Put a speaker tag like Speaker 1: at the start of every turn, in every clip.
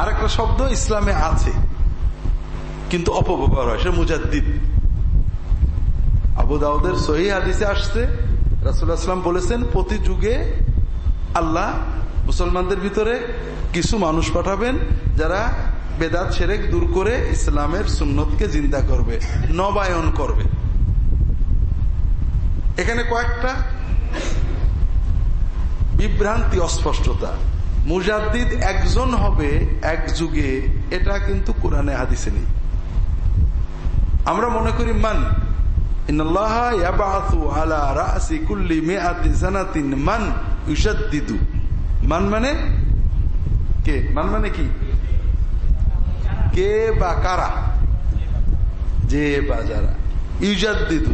Speaker 1: আর একটা শব্দ ইসলামে আছে, কিন্তু অপব্যবহার হয়, সে মুজাদ্দিদ। আবু দাউদের সহি হাদিসে আসছে রাসুল্লাহাম বলেছেন, প্রতি যুগে আল্লাহ মুসলমানদের ভিতরে কিছু মানুষ পাঠাবেন, যারা বেদাত সেরেক দূর করে ইসলামের সুন্নতকে জিন্দা করবে, নবায়ন করবে। এখানে কয়েকটা বিভ্রান্তি, অস্পষ্টতা। মুজাদ্দিদ একজন হবে এক যুগে, এটা কিন্তু কোরআনে হাদিসে নেই। আমরা মনে করি, মান? মান মানে কে? মান মানে কি? কে বা কারা? যে বা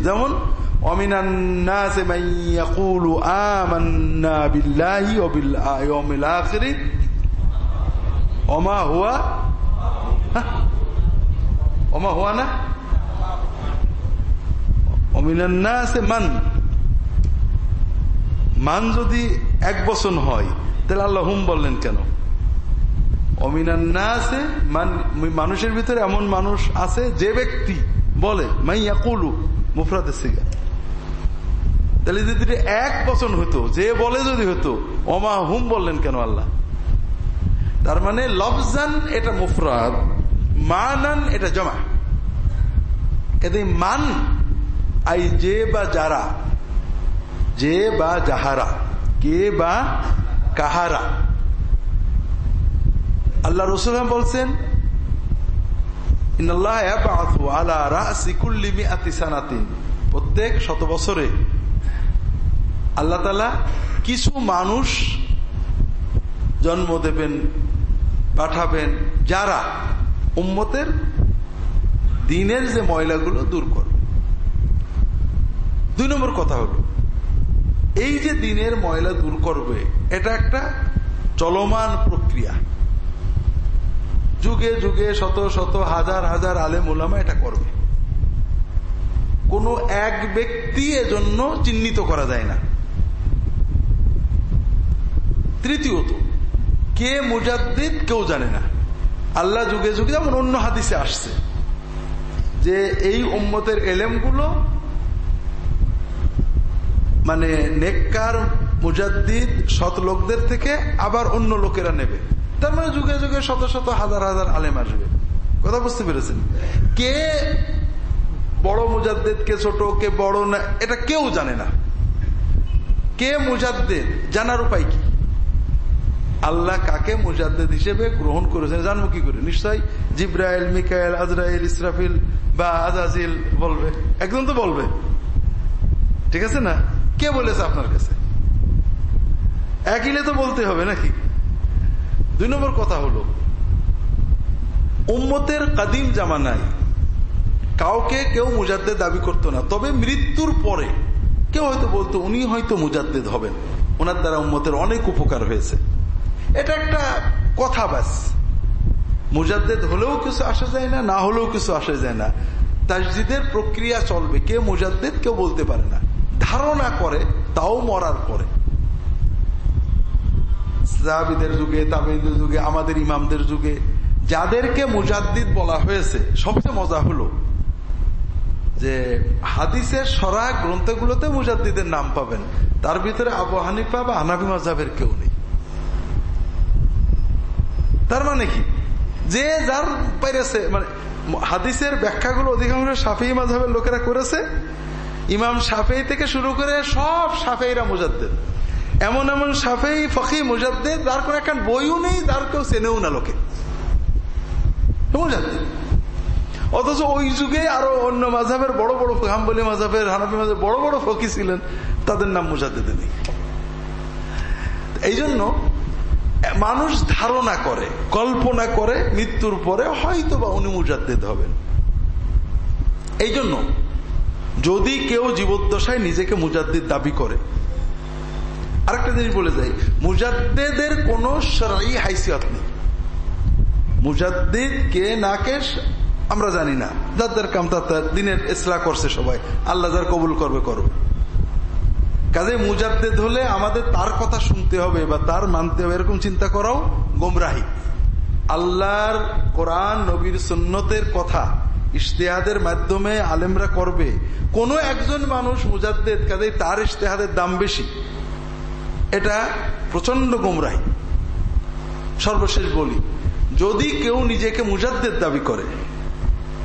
Speaker 1: যেমন ومن الناس من يقول آمنا بالله وباليوم الآخر وما هو وما هو أنا ومن الناس من মান যদি এক বছর হয় তাহলে আল্লাহ হুম বললেন কেন অমিনান্নাসে মানুষের ভিতরে এমন মানুষ আছে যে ব্যক্তি বলে মাইয়া কুলু মুফরাদের সিগা তাহলে যদি এক বচন হতো, যে বলে যদি হতো অমা হুম বললেন কেন আল্লাহ? তার মানে লফজান এটা মুফরাদ, মানান এটা জমা। এতে মান, আই যে বা যারা, যে বা যাহারা, কে বা কাহারা। আল্লাহ রসুল বলছেন প্রত্যেক শত বছরে আল্লাহ তালা কিছু মানুষ জন্ম দেবেন, পাঠাবেন, যারা উম্মতের দিনের যে ময়লাগুলো দূর করবে। দুই নম্বর কথা হলো, এই যে দিনের ময়লা দূর করবে, এটা একটা চলমান প্রক্রিয়া। যুগে যুগে শত শত হাজার হাজার আলেম ওলামা এটা করবে। কোন এক ব্যক্তি এজন্য চিহ্নিত করা যায় না। তৃতীয়ত কে মুজাদ্দিদ কেউ জানে না। আল্লাহ যুগে যুগে যেমন অন্য হাদিসে আসছে যে এই উম্মতের এলেমগুলো মানে নেককার, মুজাদ্দিদ, সৎ লোকদের থেকে আবার অন্য লোকেরা নেবে। তার মানে যুগে যুগে শত শত হাজার হাজার আলেম আসবে। কথা বুঝতে পেরেছেন? কে বড় মুজাদ্দেদ, কে ছোট, কে বড় না, এটা কেউ জানে না। কে মুজাদ্দেদ, জানার উপায় কি? আল্লাহ কাকে মুজাদ্দেদ হিসেবে গ্রহণ করেছেন জানব কি করে? নিশ্চয় জিব্রাইল, মিকাইল, আজরাইল, ইসরাফিল বা আজাজিল বলবে। একদম তো বলবে। ঠিক আছে না? কে বলেছে আপনার কাছে? একইলে তো বলতে হবে নাকি? দুই নম্বর কথা হলো, উম্মতের কাদিম জামানায় কাউকে কেউ মুজাদ্দেদ দাবি করতো না, তবে মৃত্যুর পরে কেউ হয়তো বলতো উনি হয়তো মুজাদ্দেদ হবেন। ওনার দ্বারা উম্মতের অনেক উপকার হয়েছে। এটা একটা কথা ব্যাস মুজাদ্দেদ হলেও কিছু আসা যায় না না হলেও কিছু আসা যায় না। তাজদিদের প্রক্রিয়া চলবে। কে মুজাদ্দেদ, কেউ বলতে পারে না। ধারণা করে, তাও মরার পরে। সাহাবিদের যুগে তাবিদের যুগে, আমাদের ইমামদের যুগে, যাদেরকে মুজাদ্দিদ বলা হয়েছে, সবচেয়ে মজা হলো যে হাদিসের সরা গ্রন্থগুলোতে মুজাদ্দিদের নাম পাবেন। তার ভিতরে আবু হানিফা বা হানাবি মজাবের কেউ নেই। তার মানে কি? যে যার পেরেছে মানে হাদিসের ব্যাখ্যাগুলো অধিকাংশ সাফি মাঝহের লোকেরা করেছে। ইমাম সাফেই থেকে শুরু করে সব সাফেইরা মুজাদ্দেদ। এমন এমন সাফেই, ফকি, মুজাদ্দেদ, যার কোন একটা বইও নেই, যার কেউ চেনেও না লোকে। অথচ ওই যুগে আরও অন্য মাঝাবের বড় বড় হাম্বলি মাঝাবের হানাফি মাঝাব বড় বড় ফকি ছিলেন, তাদের নাম মুজাদ্দেদে নেই। এই জন্য মানুষ ধারণা করে, কল্পনা করে মৃত্যুর পরে হয়তো বা উনি মুজাদ্দেদ হবেন। এই জন্য যদি কেউ জীবদ্দশায় নিজেকে মুজাদ্দিদ দাবি করে, আরেকটা জিনিস বলে যাই, মুজাদ্দেদের কোন সরাই হাইসিয়ত নেই। মুজাদ্দিদ কে না কে আমরা জানি না। যার যার কাম তার দিনের ইসলা করছে সবাই। আল্লাহ যার কবুল করবে করবে কাজে মুজাদ্দেদ হলে আমাদের তার কথা শুনতে হবে বা তার মানতে হবে, এরকম চিন্তা করাও গোমরাহি। আল্লাহর কোরআন, নবীর সুন্নতের কথা ইশতেহাদের মাধ্যমে আলেমরা করবে। কোনো একজন মানুষ মুজাদ্দেদ, কাজে তার ইশতেহাদের দাম বেশি। এটা প্রচণ্ড গোমরাহি। সর্বশেষ বলি, যদি কেউ নিজেকে মুজাদ্দেদ দাবি করে,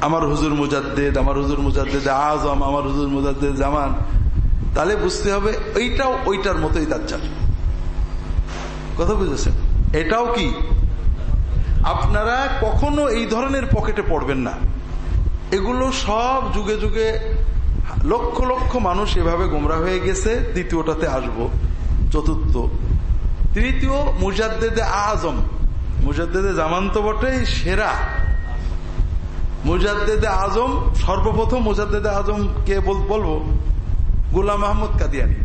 Speaker 1: আমার হুজুর মুজাদ্দেদ, আমার হুজুর মুজাদ্দেদ আজম, আমার হুজুর মুজাদ্দেদ জামান তাহলে বুঝতে হবে এইটাও ওইটার মতোই দাজ্জাল কথা বুঝেছেন? এটাও কি? আপনারা কখনো এই ধরনের পকেটে পড়বেন না। এগুলো সব যুগে যুগে লক্ষ লক্ষ মানুষ এভাবে গোমরা হয়ে গেছে, দ্বিতীয়টাতে আসব, চতুর্থ। তৃতীয়, মুজাদ্দেদে আজম। মুজাদ্দেদে জামান তো বটেই, সেরা। মুজাদ্দেদে আজম, সর্বপ্রথম মুজাদ্দেদে আজম কে বলব। গুলাম মাহমুদ কাদিয়ানি।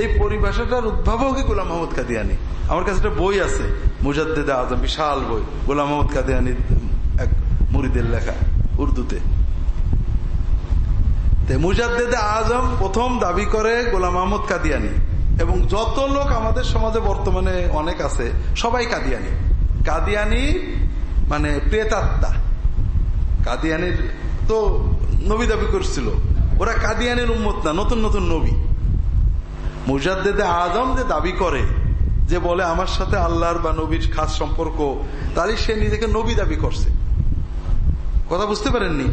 Speaker 1: এই পরিভাষাটার উদ্ভাবকই গোলাম মোহাম্মদ কাদিয়ানি। আমার কাছে একটা বই আছে, মুজাদ্দেদে আজম, বিশাল বই, গোলাম মোহাম্মদ কাদিয়ানি এক মুরিদের লেখা, উর্দুতে। মুজাদ্দেদে আজম প্রথম দাবি করে গোলাম মোহাম্মদ কাদিয়ানি, এবং যত লোক আমাদের সমাজে বর্তমানে অনেক আছে, সবাই কাদিয়ানি। কাদিয়ানি মানে প্রেতাত্মা। কাদিয়ানির তো নবী দাবি করছিল ওরা কাদিয়ানের উম্মত না, নতুন নতুন নবী। মুজাদ্দেদে আজম যে দাবি করে, যে বলে, আমার সাথে আল্লাহর বা নবীর খাস সম্পর্ক তাহলে সে নিজেকে নবী দাবি করছে। কথা বুঝতে পারেননি?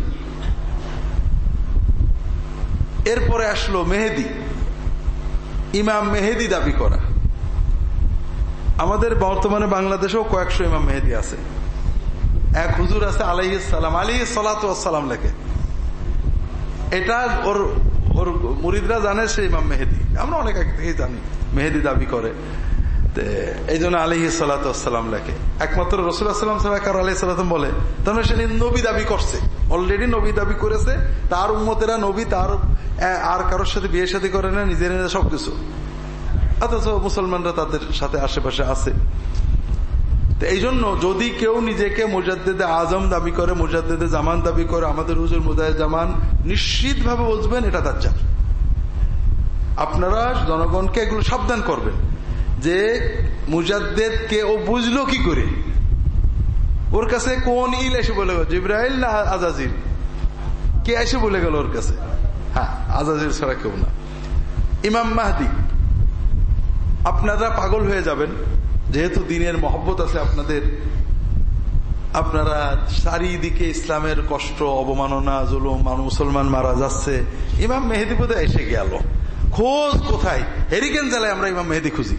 Speaker 1: এরপরে আসলো মেহেদি। ইমাম মেহেদি দাবি করা। আমাদের বর্তমানে বাংলাদেশেও কয়েকশো ইমাম মেহেদি আছে। এক হুজুর আছে আলাইসালাম আলী সালাতাম লেখে। এটা ওর ওর মুরিদরা জানে সে ইমাম মেহেদি। আমরা অনেক আগে থেকেই জানি, মেহেদি দাবি করে। এই জন্য আলহি সালাতাম লেখে। একমাত্র আলহি সাল্লাম বলে তাহলে সে নবী দাবি করছে। অলরেডি নবী দাবি করেছে, তার উন্মতেরা নবী, তার আর কারোর সাথে বিয়ে সাথে করে না নিজের সবকিছু। অথচ মুসলমানরা তাদের সাথে আশেপাশে আছে। এই জন্য যদি কেউ নিজেকে মুজাদ্দেদে আজম দাবি করে, মুজাদ্দেদে জামান দাবি করে, আমাদের হুজুর মুজাহিদ জামান নিশ্চিত ভাবে বুঝবেন এটা দাজ্জাল। আপনারা জনগণকে এগুলো সাবধান করবেন যে মুজাদ্দেদ কে ও বুঝলো কি করে? ওর কাছে কোন ইল এসে বলে গেল? জিব্রাইল না আজাজির? কে এসে বলে গেল ওর কাছে? হ্যাঁ আজাজির ছাড়া কেউ না। ইমাম মাহদি, আপনারা পাগল হয়ে যাবেন। যেহেতু দিনের মহব্বত আছে আপনাদের, আপনারা চারিদিকে ইসলামের কষ্ট, অবমাননা, জুলুম মুসলমান মারা যাচ্ছে। ইমাম মেহেদি বোধহয় এসে গেল। খোঁজ কোথায়? হেরিকেন জেলায় আমরা ইমাম মেহেদি খুঁজি।